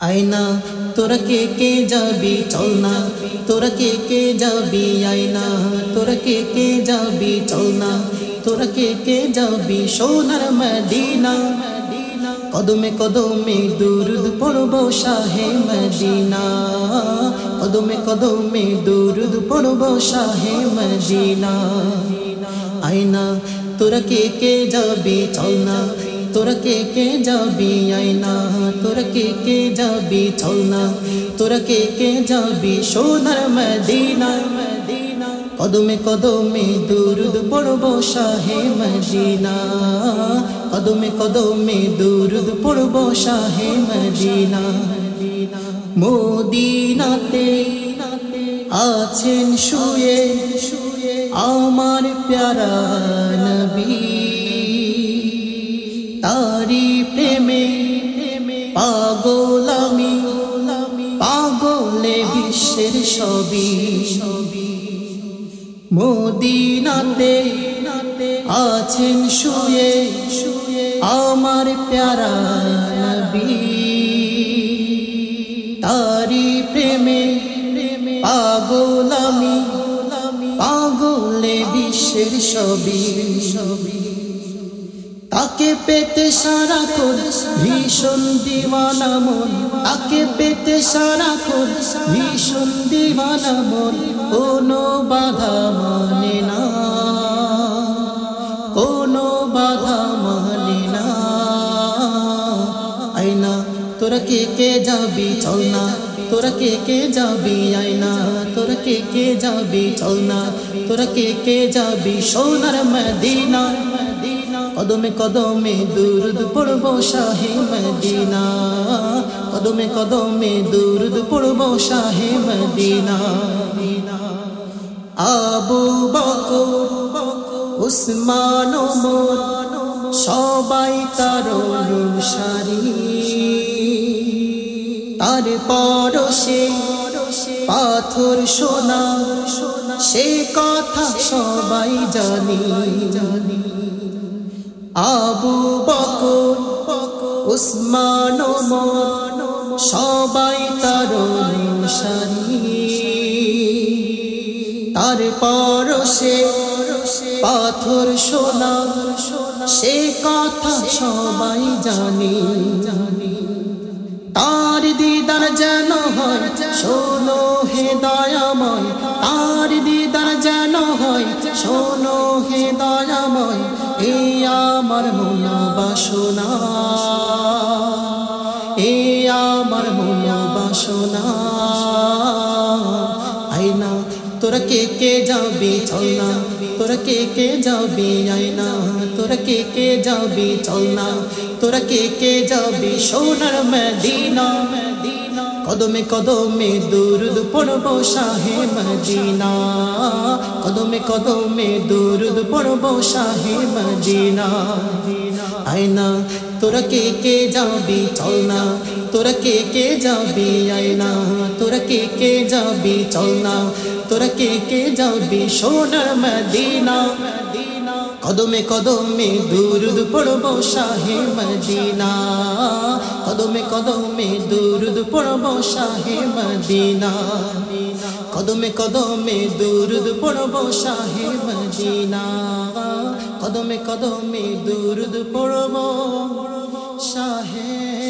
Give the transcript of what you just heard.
আয়না, তোরা কে কে যাবি? চল না। তোরা কে কে যাবি? আয়না, তোরা কে কে যাবি? চল না। তোরা কে কে যাবি? সোনার মদিনা। কদমে কদমে দুরুদ পড়ব শাহে মদিনা। কদমে কদমে দুরুদ পড়ব শাহে মদিনা। আয়না, তোরা কে কে যাবি? চল না। তোরা কে কে যাবি আয়না তোরা কে কে যাবি? চল না। তোরা কে কে যাবি? সোনার মদিনা মদিনা। কদমে কদমে দুরুদ পড়ব শাহে মদিনা। কদমে কদমে দুরুদ পড়ব শাহে মদিনা। মদিনাতে আছেন শুয়ে শুয়ে। আমার প্যারা নবী। বিশ্বের ছবি। মদিনাতে আছেন শুয়ে শুয়ে আমার প্যারা নবী। তারি প্রেমে পাগল আমি, পাগলে বিশ্বের ছবি ছবি। তাকে পেতে সারা কর ভীষণ দিওয়ানা মন। তাকে পেতে সারা কর ভীষণ দিওয়ানা মন। কোনো বাধা মানে না। কোনো বাধা মানে না। আয়না, তোরা কে কে যাবি? চল না। তোরা কে কে যাবি? আয়না, তোরা কে কে যাবি? চল না। তোরা কে কে যাবি? সোনার মদিনা। কদমে কদমে দুরুদ পড়ব শাহে মদিনা। কদমে কদমে দুরুদ পড়ব শাহে মদিনা। আবু বকর, উসমান সবাই তার অনুসারী। তার পরশে পাথর সোনা, সে কথা সবাই জানি জানি। আবু বকর, উসমান সবাই তার অনুসারী। তার পাথর সোনা, সে কথা সবাই জানি। জানি তার দিদার যেন হয়, শোনো হে দয়াময়। তার দিদার যেন হয়, শোনো হে এই আমার মোনা বাসনা। এ আমার মোনা বাসনা। আইনা তোরা কে কে যাবি চল না তোরা কে কে যাবি আইনা তোরা কে কে যাবি চল না তোরা কে কে যাবি সোনার মদিনা? কদমে কদমে দুরুদ পড়ব শাহে মদিনা। কদমে কদমে দুরুদ পড়ব শাহে মদিনা। আয়না, তোরা কে কে যাবি? চল না তোরা কে কে যাবি? আয়না তোরা কে কে যাবি? চল না। তোরা কে কে যাবি? সোনার মদিনা। কদমে কদমে দুরুদ পড়ব শাহে মদিনা। কদমে কদমে দুরুদ পড়ব শাহে মদিনা। কদমে কদমে দুরুদ পড়ব শাহে মদিনা। কদমে কদমে দুরুদ পড়ব শাহে